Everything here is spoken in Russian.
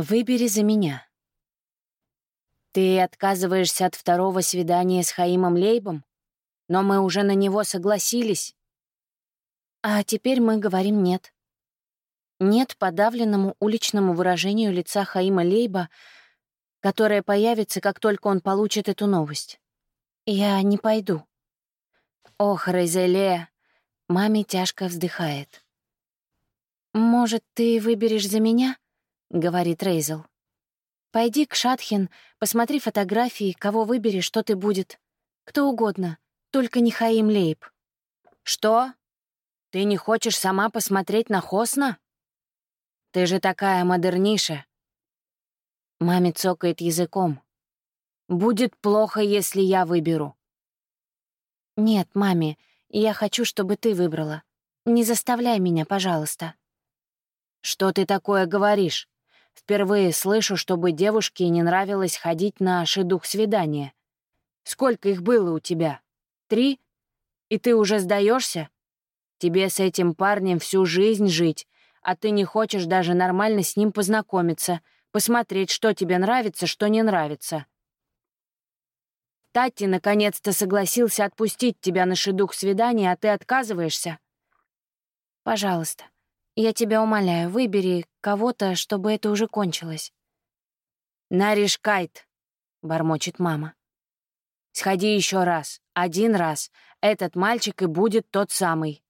Выбери за меня. Ты отказываешься от второго свидания с Хаимом Лейбом? Но мы уже на него согласились. А теперь мы говорим «нет». Нет подавленному уличному выражению лица Хаима Лейба, которое появится, как только он получит эту новость. Я не пойду. Ох, Рейзеле, маме тяжко вздыхает. «Может, ты выберешь за меня?» — говорит Рейзел. «Пойди к Шатхин, посмотри фотографии, кого выберешь, что ты будет. Кто угодно, только не Хаим Лейб». «Что? Ты не хочешь сама посмотреть на Хосна? Ты же такая модерниша». Маме цокает языком. «Будет плохо, если я выберу». «Нет, маме, я хочу, чтобы ты выбрала. Не заставляй меня, пожалуйста». «Что ты такое говоришь? Впервые слышу, чтобы девушке не нравилось ходить на шедух свидания. Сколько их было у тебя? Три? И ты уже сдаешься? Тебе с этим парнем всю жизнь жить, а ты не хочешь даже нормально с ним познакомиться, посмотреть, что тебе нравится, что не нравится. Тати наконец-то согласился отпустить тебя на шедух свидания, а ты отказываешься? Пожалуйста, я тебя умоляю, выбери кого-то, чтобы это уже кончилось. «Нариш Кайт», — бормочет мама. «Сходи еще раз, один раз. Этот мальчик и будет тот самый».